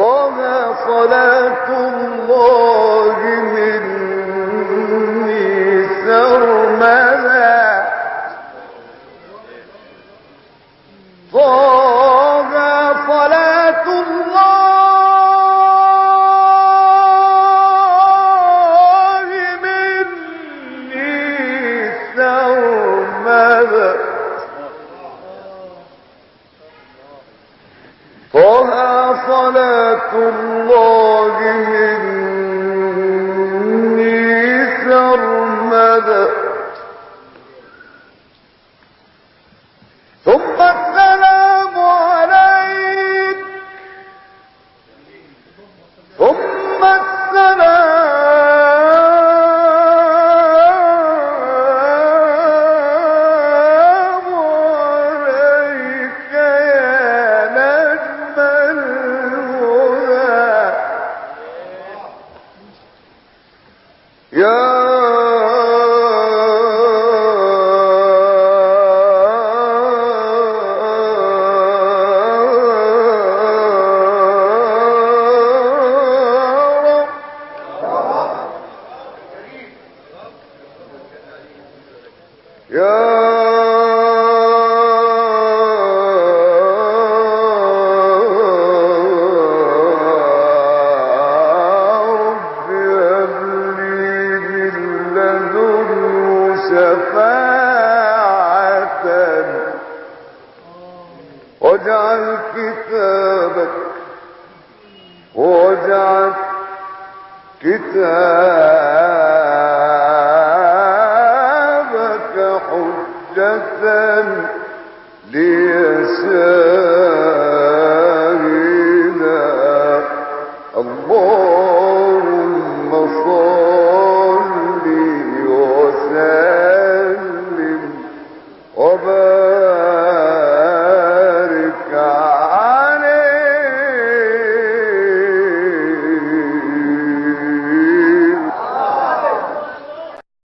طه صلاة الله مني سرمدا صلاة الله مني سرمدا صلاة الله مني سرمدا يا واجعل كتابك واجعل كتابك حجة ليسار